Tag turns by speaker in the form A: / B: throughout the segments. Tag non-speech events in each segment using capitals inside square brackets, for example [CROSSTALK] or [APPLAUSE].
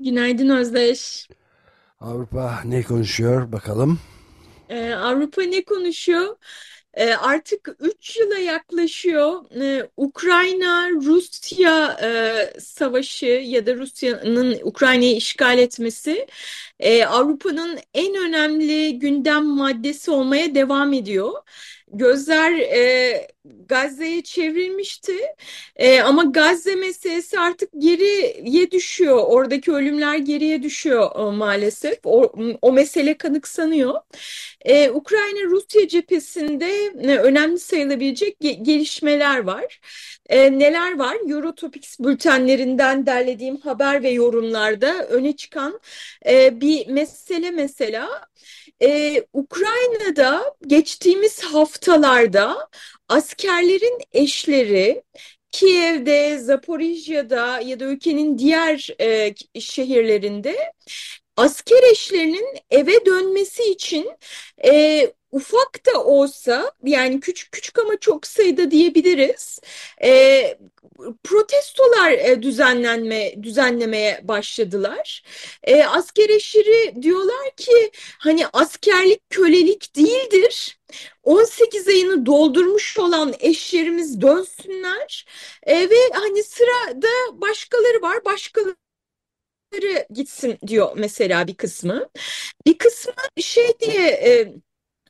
A: Günaydın Özdeş.
B: Avrupa ne konuşuyor bakalım?
A: Ee, Avrupa ne konuşuyor? Ee, artık 3 yıla yaklaşıyor. Ee, Ukrayna-Rusya e, savaşı ya da Rusya'nın Ukrayna'yı işgal etmesi e, Avrupa'nın en önemli gündem maddesi olmaya devam ediyor. Gözler e, Gazze'ye çevrilmişti e, ama Gazze meselesi artık geriye düşüyor. Oradaki ölümler geriye düşüyor o, maalesef. O, o mesele kanıksanıyor. E, Ukrayna-Rusya cephesinde e, önemli sayılabilecek ge gelişmeler var. E, neler var? Eurotopics bültenlerinden derlediğim haber ve yorumlarda öne çıkan e, bir mesele mesela ee, Ukrayna'da geçtiğimiz haftalarda askerlerin eşleri Kiev'de, Zaporijya'da ya da ülkenin diğer e, şehirlerinde asker eşlerinin eve dönmesi için e, ufak da olsa yani küçük küçük ama çok sayıda diyebiliriz e, protestolar e, düzenlenme düzenlemeye başladılar. E, asker eşleri diyorlar ki hani askerlik kölelik değildir. 18 ayını doldurmuş olan eşlerimiz dönsünler e, ve hani sırada başkaları var başkaları gitsin diyor mesela bir kısmı. Bir kısmı şey diye e,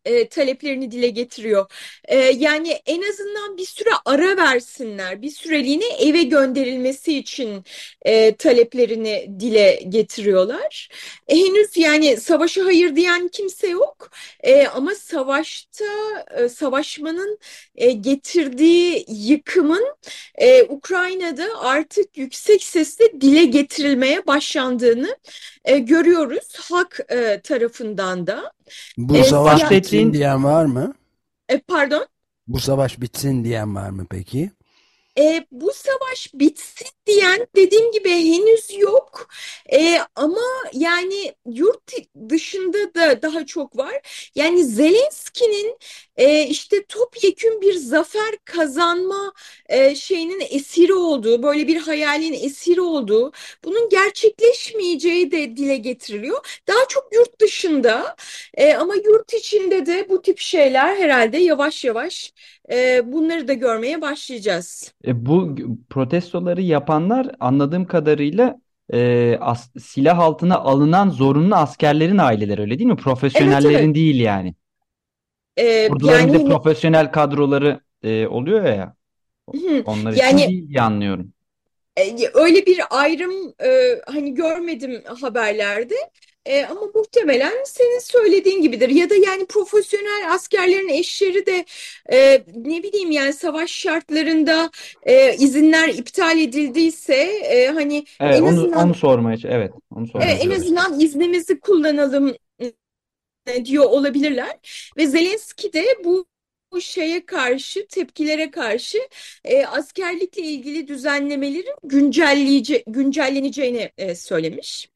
A: e, taleplerini dile getiriyor. E, yani en azından bir süre ara versinler, bir süreliğine eve gönderilmesi için e, taleplerini dile getiriyorlar. E, henüz yani savaşa hayır diyen kimse yok e, ama savaşta e, savaşmanın e, getirdiği yıkımın e, Ukrayna'da artık yüksek sesle dile getirilmeye başlandığını e, görüyoruz halk e, tarafından da.
B: Bu e, savaş bitsin diyen var mı?
A: E, pardon?
B: Bu savaş bitsin diyen var mı peki?
A: E, bu savaş bitsin diyen dediğim gibi henüz yok. E, ama yani yurt dışında da daha çok var. Yani Zelenski'nin e, işte topyekün bir zafer kazanma e, şeyinin esiri olduğu, böyle bir hayalin esiri olduğu, bunun gerçekleşmeyeceği de dile getiriliyor. Daha çok yurt dışında e, ama yurt içinde de bu tip şeyler herhalde yavaş yavaş e, bunları da görmeye başlayacağız.
C: E, bu protestoları yapanlar anladığım kadarıyla e, as, silah altına alınan zorunlu askerlerin aileleri öyle değil mi? Profesyonellerin evet, evet. değil yani. Ee, Orduların yani, profesyonel kadroları e, oluyor ya. Onlar yani, için diye anlıyorum.
A: E, öyle bir ayrım e, hani görmedim haberlerde. E, ama muhtemelen senin söylediğin gibidir. Ya da yani profesyonel askerlerin eşleri de e, ne bileyim yani savaş şartlarında e, izinler iptal edildiyse e, hani
C: evet, en onu, azından onu sormaya evet onu sormaya
A: evet, en azından iznimizi kullanalım diyor olabilirler ve Zelenski de bu bu şeye karşı, tepkilere karşı e, askerlikle ilgili düzenlemelerin güncelleneceğini e, söylemiş.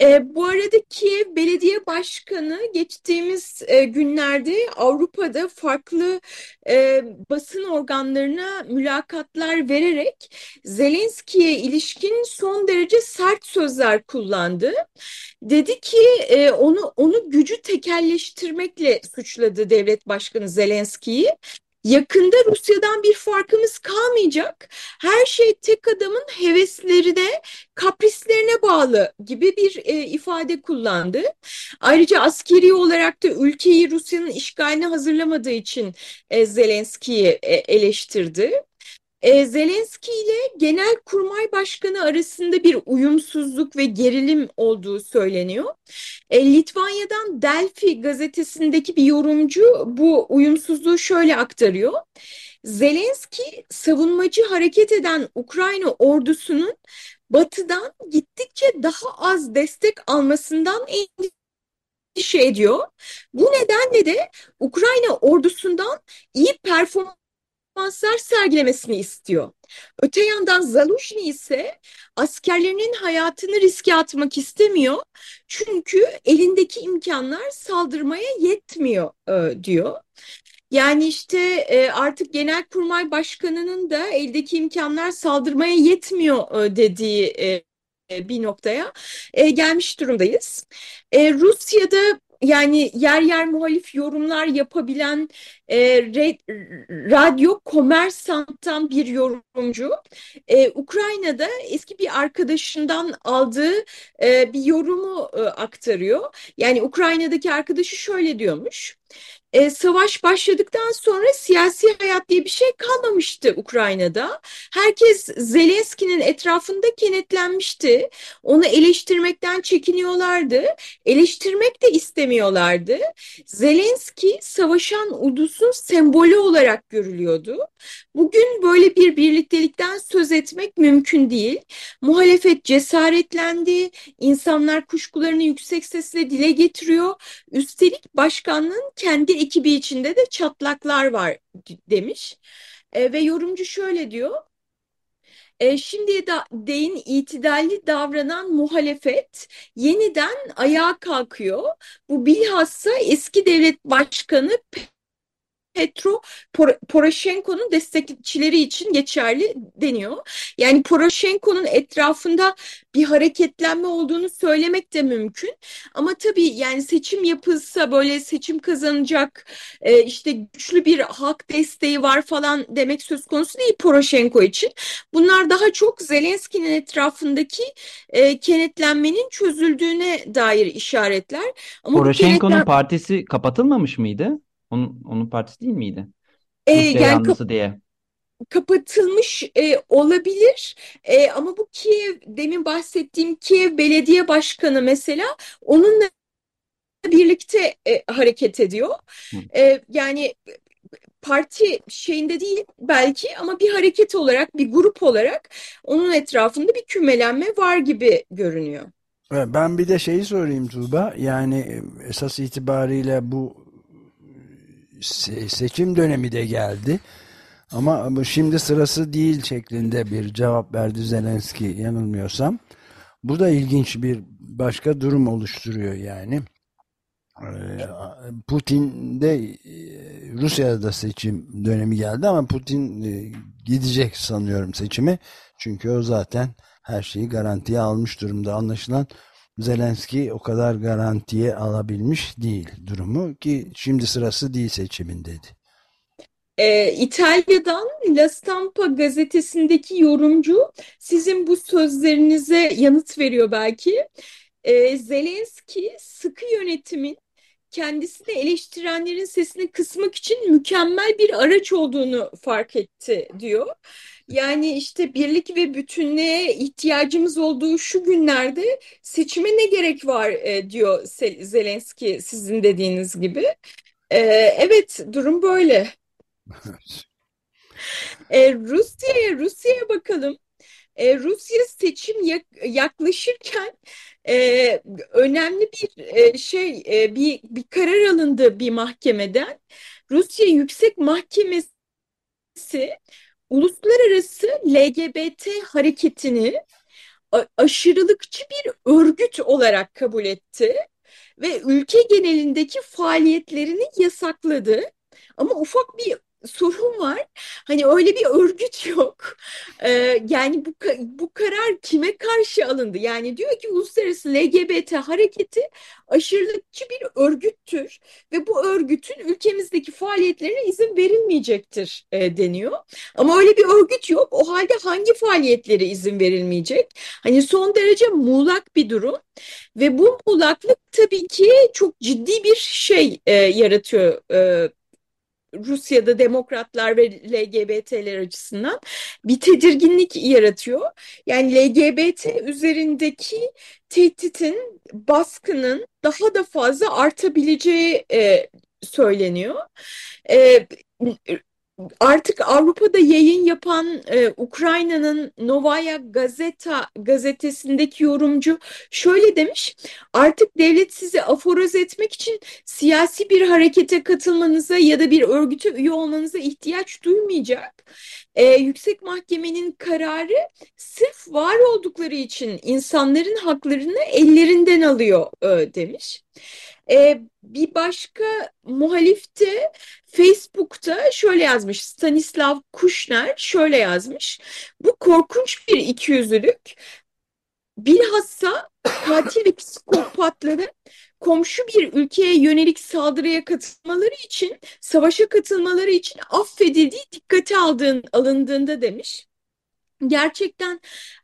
A: E, bu arada Kiev Belediye Başkanı geçtiğimiz e, günlerde Avrupa'da farklı e, basın organlarına mülakatlar vererek Zelenski'ye ilişkin son derece sert sözler kullandı. Dedi ki e, onu onu gücü tekelleştirmekle suçladı devlet başkanı Zelenski'yi yakında Rusya'dan bir farkımız kalmayacak. Her şey tek adamın heveslerine, kaprislerine bağlı gibi bir e, ifade kullandı. Ayrıca askeri olarak da ülkeyi Rusya'nın işgaline hazırlamadığı için e, Zelenski'yi e, eleştirdi. E, Zelenski ile Genelkurmay Başkanı arasında bir uyumsuzluk ve gerilim olduğu söyleniyor. E, Litvanya'dan Delphi gazetesindeki bir yorumcu bu uyumsuzluğu şöyle aktarıyor. Zelenski savunmacı hareket eden Ukrayna ordusunun batıdan gittikçe daha az destek almasından endişe ediyor. Bu nedenle de Ukrayna ordusundan iyi performans performanslar sergilemesini istiyor. Öte yandan Zaluzhny ise askerlerinin hayatını riske atmak istemiyor. Çünkü elindeki imkanlar saldırmaya yetmiyor e, diyor. Yani işte e, artık Genelkurmay Başkanı'nın da eldeki imkanlar saldırmaya yetmiyor e, dediği e, bir noktaya e, gelmiş durumdayız. E, Rusya'da yani yer yer muhalif yorumlar yapabilen e, re, radyo komersanttan bir yorumcu e, Ukrayna'da eski bir arkadaşından aldığı e, bir yorumu e, aktarıyor. Yani Ukrayna'daki arkadaşı şöyle diyormuş e, savaş başladıktan sonra siyasi hayat diye bir şey kalmamıştı Ukrayna'da. Herkes Zelenski'nin etrafında kenetlenmişti. Onu eleştirmekten çekiniyorlardı. Eleştirmek de istemiyorlardı. Zelenski savaşan ulusun sembolü olarak görülüyordu. Bugün böyle bir birliktelikten söz etmek mümkün değil. Muhalefet cesaretlendi. İnsanlar kuşkularını yüksek sesle dile getiriyor. Üstelik başkanlığın kendi ekibi içinde de çatlaklar var demiş. E, ve yorumcu şöyle diyor. E, şimdiye da değin itidalli davranan muhalefet yeniden ayağa kalkıyor. Bu bilhassa eski devlet başkanı Petro Poroshenko'nun destekçileri için geçerli deniyor. Yani Poroshenko'nun etrafında bir hareketlenme olduğunu söylemek de mümkün. Ama tabii yani seçim yapılsa böyle seçim kazanacak e, işte güçlü bir halk desteği var falan demek söz konusu değil Poroshenko için. Bunlar daha çok Zelenski'nin etrafındaki e, kenetlenmenin çözüldüğüne dair işaretler.
C: Ama Poroshenko'nun kenetlen... partisi kapatılmamış mıydı? Onun, onun partisi değil miydi?
A: Rusya yani yanlısı diye. Kapatılmış e, olabilir e, ama bu Kiev demin bahsettiğim Kiev Belediye Başkanı mesela onunla birlikte e, hareket ediyor. E, yani parti şeyinde değil belki ama bir hareket olarak bir grup olarak onun etrafında bir kümelenme var gibi görünüyor.
B: Ben bir de şeyi sorayım Tuğba yani esas itibariyle bu seçim dönemi de geldi. Ama şimdi sırası değil şeklinde bir cevap verdi Zelenski yanılmıyorsam. Bu da ilginç bir başka durum oluşturuyor yani. Ee, Putin de e, Rusya'da da seçim dönemi geldi ama Putin e, gidecek sanıyorum seçimi. Çünkü o zaten her şeyi garantiye almış durumda. Anlaşılan Zelenski o kadar garantiye alabilmiş değil durumu ki şimdi sırası değil seçimin dedi.
A: Ee, İtalya'dan La Stampa gazetesindeki yorumcu sizin bu sözlerinize yanıt veriyor belki. Ee, Zelenski sıkı yönetimin kendisini eleştirenlerin sesini kısmak için mükemmel bir araç olduğunu fark etti diyor. Yani işte birlik ve bütünlüğe ihtiyacımız olduğu şu günlerde seçime ne gerek var e, diyor Zelenski sizin dediğiniz gibi. E, evet durum böyle. [LAUGHS] e, Rusya'ya Rusya'ya bakalım. E, Rusya seçim yaklaşırken e, önemli bir e, şey e, bir bir karar alındı bir mahkemeden. Rusya Yüksek Mahkemesi uluslararası LGBT hareketini aşırılıkçı bir örgüt olarak kabul etti ve ülke genelindeki faaliyetlerini yasakladı. Ama ufak bir sorun var. Hani öyle bir örgüt [LAUGHS] yok. Ee, yani bu, bu karar kime karşı alındı? Yani diyor ki uluslararası LGBT hareketi aşırılıkçı bir örgüttür ve bu örgütün ülkemizdeki faaliyetlerine izin verilmeyecektir e, deniyor. Ama öyle bir örgüt yok. O halde hangi faaliyetlere izin verilmeyecek? Hani son derece muğlak bir durum ve bu muğlaklık tabii ki çok ciddi bir şey e, yaratıyor e, Rusya'da demokratlar ve LGBT'ler açısından bir tedirginlik yaratıyor. Yani LGBT üzerindeki tehditin, baskının daha da fazla artabileceği e, söyleniyor. E, artık Avrupa'da yayın yapan e, Ukrayna'nın Novaya Gazeta gazetesindeki yorumcu şöyle demiş. Artık devlet sizi aforoz etmek için siyasi bir harekete katılmanıza ya da bir örgüte üye olmanıza ihtiyaç duymayacak. E, yüksek mahkemenin kararı sırf var oldukları için insanların haklarını ellerinden alıyor e, demiş. E, bir başka muhalif de Facebook'ta şöyle yazmış. Stanislav Kushner şöyle yazmış. Bu korkunç bir ikiyüzlülük. Bilhassa katil ve psikopatların komşu bir ülkeye yönelik saldırıya katılmaları için, savaşa katılmaları için affedildiği dikkate aldığın, alındığında demiş gerçekten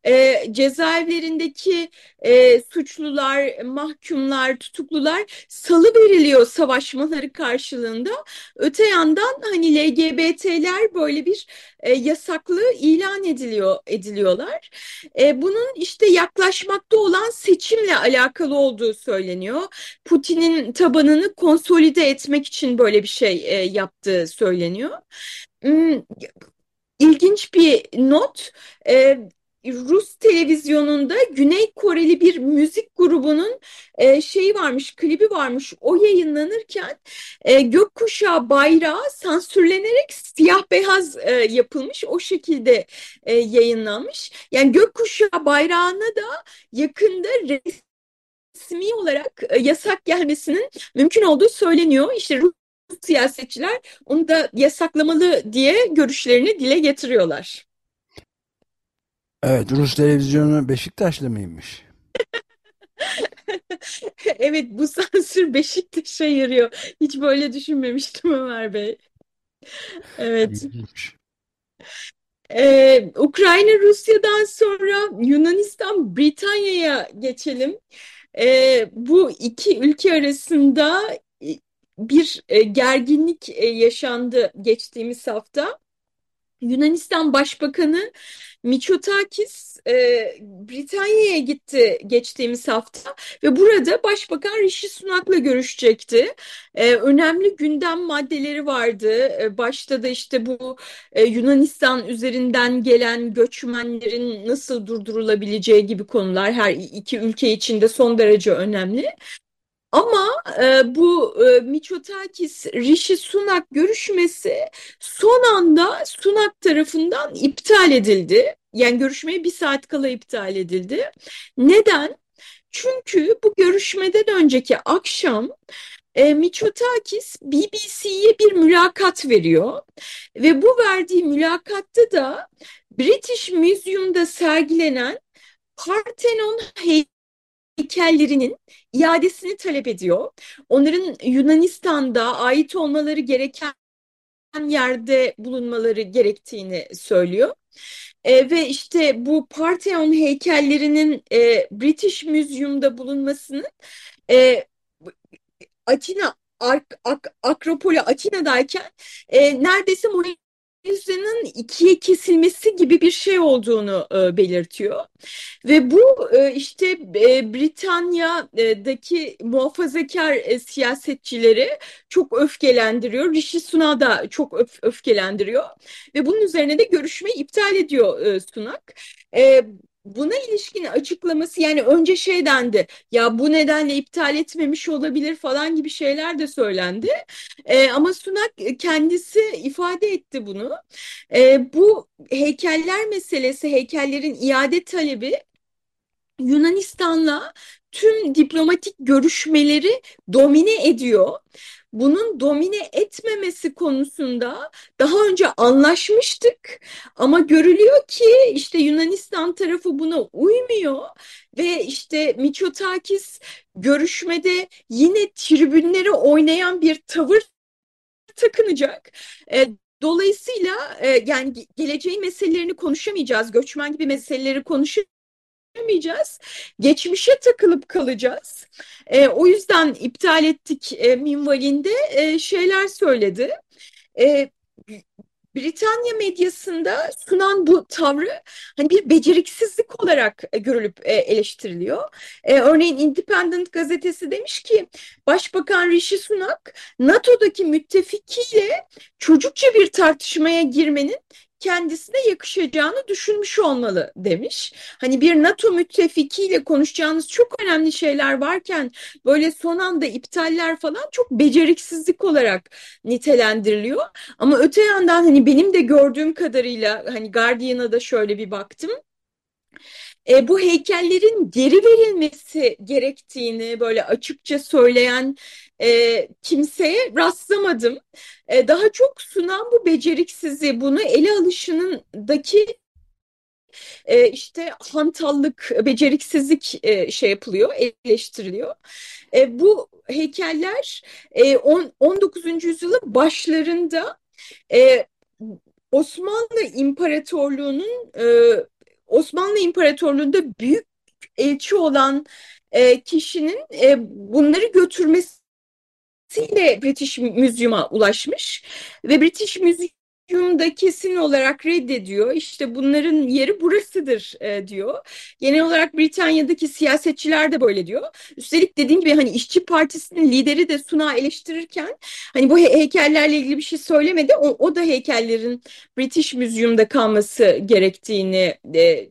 A: e, cezaevlerindeki e, suçlular, mahkumlar, tutuklular salı veriliyor savaşmaları karşılığında. Öte yandan hani LGBT'ler böyle bir e, yasaklı ilan ediliyor ediliyorlar. E, bunun işte yaklaşmakta olan seçimle alakalı olduğu söyleniyor. Putin'in tabanını konsolide etmek için böyle bir şey e, yaptığı söyleniyor. İlginç bir not. E, Rus televizyonunda Güney Koreli bir müzik grubunun e, şeyi varmış, klibi varmış. O yayınlanırken e, gökkuşağı bayrağı sansürlenerek siyah beyaz e, yapılmış. O şekilde e, yayınlanmış. Yani gökkuşağı bayrağına da yakında resmi olarak e, yasak gelmesinin mümkün olduğu söyleniyor. İşte Rus siyasetçiler onu da yasaklamalı diye görüşlerini dile getiriyorlar.
B: Evet, Rus televizyonu Beşiktaşlı mıymış? [LAUGHS]
A: evet, bu sansür Beşiktaş'a yarıyor. Hiç böyle düşünmemiştim Ömer Bey. Evet. Ee, Ukrayna Rusya'dan sonra Yunanistan Britanya'ya geçelim. Ee, bu iki ülke arasında bir e, gerginlik e, yaşandı geçtiğimiz hafta. Yunanistan Başbakanı Mitsotakis e, Britanya'ya gitti geçtiğimiz hafta ve burada Başbakan Rishi Sunak'la görüşecekti. E, önemli gündem maddeleri vardı. E, başta da işte bu e, Yunanistan üzerinden gelen göçmenlerin nasıl durdurulabileceği gibi konular her iki ülke için de son derece önemli. Ama e, bu e, Mitsotakis Rishi Sunak görüşmesi son anda Sunak tarafından iptal edildi. Yani görüşmeye bir saat kala iptal edildi. Neden? Çünkü bu görüşmeden önceki akşam e, Mitsotakis BBC'ye bir mülakat veriyor ve bu verdiği mülakatta da British Museum'da sergilenen Parthenon heykellerinin iadesini talep ediyor. Onların Yunanistan'da ait olmaları gereken yerde bulunmaları gerektiğini söylüyor. E, ve işte bu Parthenon heykellerinin e, British Museum'da bulunmasının e, Atina Ak, Ak, Akropolü Atina'dayken e, neredeyse Mona Lisa'nın ikiye kesilmesi gibi bir şey olduğunu e, belirtiyor. Ve bu e, işte e, Britanya'daki muhafazakar e, siyasetçileri çok öfkelendiriyor. Rishi Sunak da çok öf öfkelendiriyor. Ve bunun üzerine de görüşmeyi iptal ediyor e, Sunak. E, buna ilişkin açıklaması yani önce şey dendi ya bu nedenle iptal etmemiş olabilir falan gibi şeyler de söylendi. E, ama Sunak kendisi ifade etti bunu. E, bu heykeller meselesi, heykellerin iade talebi Yunanistan'la tüm diplomatik görüşmeleri domine ediyor bunun domine etmemesi konusunda daha önce anlaşmıştık ama görülüyor ki işte Yunanistan tarafı buna uymuyor ve işte Mitsotakis görüşmede yine tribünlere oynayan bir tavır takınacak. E, dolayısıyla e, yani geleceğin meselelerini konuşamayacağız, göçmen gibi meseleleri konuşamayacağız yapamayacağız. Geçmişe takılıp kalacağız. E, o yüzden iptal ettik e, minvalinde e, şeyler söyledi. E, Britanya medyasında sunan bu tavrı hani bir beceriksizlik olarak görülüp e, eleştiriliyor. E, örneğin Independent gazetesi demiş ki Başbakan Rishi Sunak NATO'daki müttefikiyle çocukça bir tartışmaya girmenin kendisine yakışacağını düşünmüş olmalı demiş. Hani bir NATO müttefikiyle konuşacağınız çok önemli şeyler varken böyle son anda iptaller falan çok beceriksizlik olarak nitelendiriliyor. Ama öte yandan hani benim de gördüğüm kadarıyla hani Guardian'a da şöyle bir baktım e, bu heykellerin geri verilmesi gerektiğini böyle açıkça söyleyen e, kimseye rastlamadım. E, daha çok sunan bu beceriksizliği, bunu ele alışınındaki e, işte hantallık, beceriksizlik e, şey yapılıyor, eleştiriliyor. E, bu heykeller e, on, 19. yüzyılın başlarında e, Osmanlı İmparatorluğu'nun e, Osmanlı İmparatorluğu'nda büyük elçi olan e, kişinin e, bunları götürmesiyle British Museum'a ulaşmış ve British Museum Hume'da kesin olarak reddediyor. İşte bunların yeri burasıdır e, diyor. Genel olarak Britanya'daki siyasetçiler de böyle diyor. Üstelik dediğim gibi hani işçi partisinin lideri de Suna eleştirirken hani bu heykellerle ilgili bir şey söylemedi. O, o da heykellerin British Museum'da kalması gerektiğini e,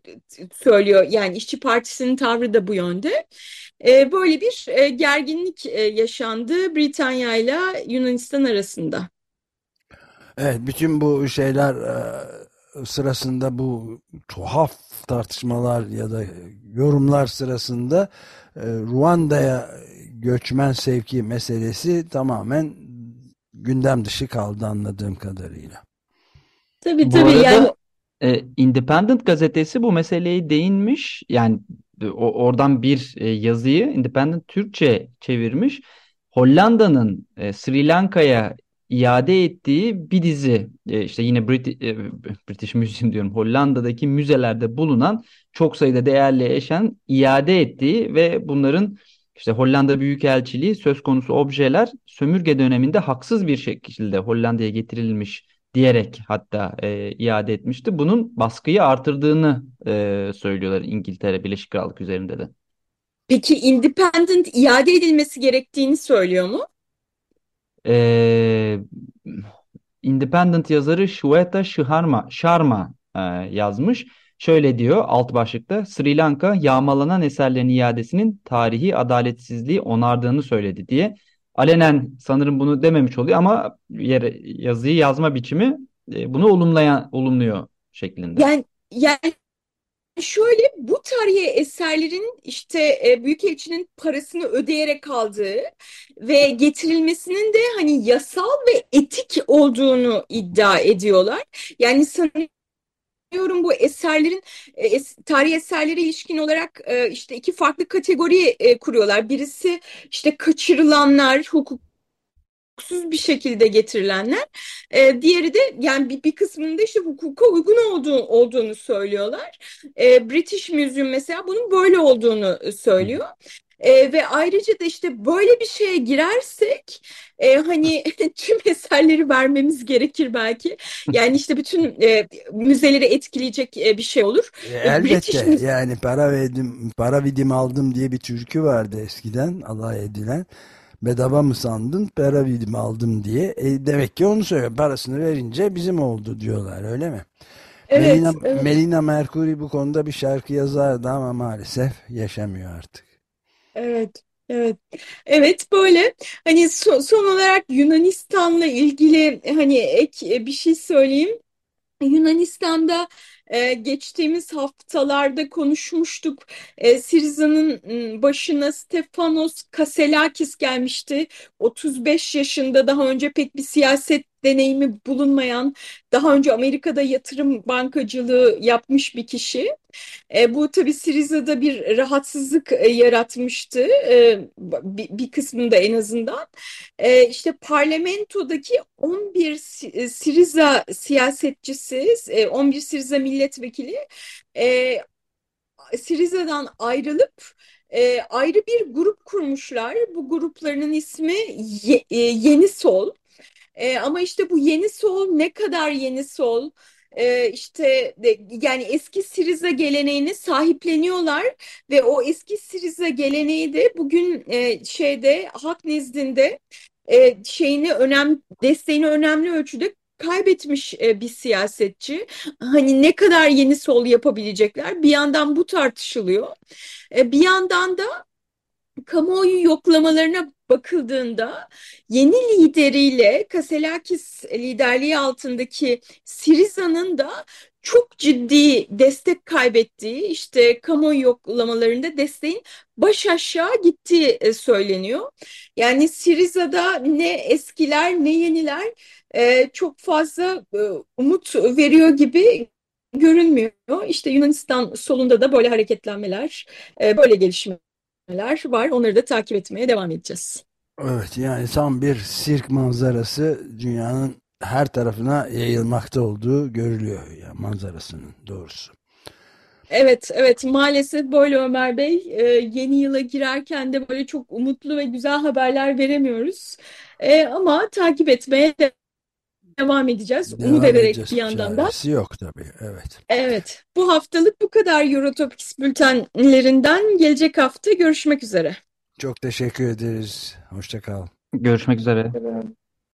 A: söylüyor. Yani işçi partisinin tavrı da bu yönde. E, böyle bir e, gerginlik e, yaşandı Britanya ile Yunanistan arasında.
B: Evet, bütün bu şeyler e, sırasında bu tuhaf tartışmalar ya da yorumlar sırasında Ruanda'ya göçmen sevki meselesi tamamen gündem dışı kaldı anladığım kadarıyla.
C: Tabii tabii arada, yani e, Independent gazetesi bu meseleyi değinmiş. Yani o, oradan bir yazıyı Independent Türkçe çevirmiş. Hollanda'nın Sri Lanka'ya iade ettiği bir dizi e, işte yine Brit e, British Museum diyorum Hollanda'daki müzelerde bulunan çok sayıda değerli eşen iade ettiği ve bunların işte Hollanda Büyükelçiliği söz konusu objeler sömürge döneminde haksız bir şekilde Hollanda'ya getirilmiş diyerek hatta e, iade etmişti. Bunun baskıyı artırdığını e, söylüyorlar İngiltere Birleşik Krallık üzerinde de.
A: Peki independent iade edilmesi gerektiğini söylüyor mu?
C: e, Independent yazarı Shweta Sharma, Sharma e, yazmış. Şöyle diyor alt başlıkta Sri Lanka yağmalanan eserlerin iadesinin tarihi adaletsizliği onardığını söyledi diye. Alenen sanırım bunu dememiş oluyor ama yere, yazıyı yazma biçimi e, bunu olumlayan olumluyor şeklinde.
A: Yani yani Şöyle bu tarihi eserlerin işte e, Büyükelçinin parasını ödeyerek aldığı ve getirilmesinin de hani yasal ve etik olduğunu iddia ediyorlar. Yani sanıyorum bu eserlerin e, es, tarihi eserlere ilişkin olarak e, işte iki farklı kategori e, kuruyorlar. Birisi işte kaçırılanlar, hukuk hukuksuz bir şekilde getirilenler. E, diğeri de yani bir, bir kısmında işte hukuka uygun olduğu, olduğunu söylüyorlar. E, British Museum mesela bunun böyle olduğunu söylüyor. E, ve ayrıca da işte böyle bir şeye girersek e, hani [LAUGHS] tüm eserleri vermemiz gerekir belki. Yani işte bütün e, müzeleri etkileyecek e, bir şey olur.
B: E, elbette British... yani para verdim, para vidim aldım diye bir türkü vardı eskiden alay edilen bedava mı sandın para mi aldım diye. E, demek ki onu söylüyor. Parasını verince bizim oldu diyorlar öyle mi? Evet, Melina, evet. Melina Mercury bu konuda bir şarkı yazardı ama maalesef yaşamıyor artık.
A: Evet. Evet. Evet böyle hani son, son olarak Yunanistan'la ilgili hani ek bir şey söyleyeyim. Yunanistan'da e, geçtiğimiz haftalarda konuşmuştuk. E, Siriza'nın başına Stefanos Kaselakis gelmişti. 35 yaşında daha önce pek bir siyaset deneyimi bulunmayan, daha önce Amerika'da yatırım bankacılığı yapmış bir kişi. E, bu tabii Siriza'da bir rahatsızlık e, yaratmıştı e, bir, bir kısmında en azından. E, işte parlamentodaki 11 e, Siriza siyasetçisi, e, 11 Siriza milletvekili e, Siriza'dan ayrılıp e, ayrı bir grup kurmuşlar. Bu gruplarının ismi Ye, e, Yeni Sol. E, ama işte bu Yeni Sol ne kadar Yeni Sol? e, işte de, yani eski Siriza geleneğini sahipleniyorlar ve o eski Siriza geleneği de bugün e, şeyde halk nezdinde e, şeyini önem desteğini önemli ölçüde kaybetmiş e, bir siyasetçi. Hani ne kadar yeni sol yapabilecekler? Bir yandan bu tartışılıyor. E, bir yandan da kamuoyu yoklamalarına bakıldığında yeni lideriyle Kaselakis liderliği altındaki Siriza'nın da çok ciddi destek kaybettiği işte kamuoyu yoklamalarında desteğin baş aşağı gittiği e, söyleniyor. Yani Siriza'da ne eskiler ne yeniler e, çok fazla e, umut veriyor gibi görünmüyor. İşte Yunanistan solunda da böyle hareketlenmeler, böyle gelişmeler var. Onları da takip etmeye devam edeceğiz.
B: Evet yani tam bir sirk manzarası dünyanın her tarafına yayılmakta olduğu görülüyor ya yani manzarasının doğrusu.
A: Evet, evet maalesef böyle Ömer Bey. E, yeni yıla girerken de böyle çok umutlu ve güzel haberler veremiyoruz. E, ama takip etmeye devam edeceğiz. Devam Umut ederek bir yandan da.
B: yok tabii, evet.
A: Evet, bu haftalık bu kadar Eurotopics bültenlerinden. Gelecek hafta görüşmek üzere.
B: Çok teşekkür ederiz. Hoşçakal.
C: Görüşmek üzere. Evet.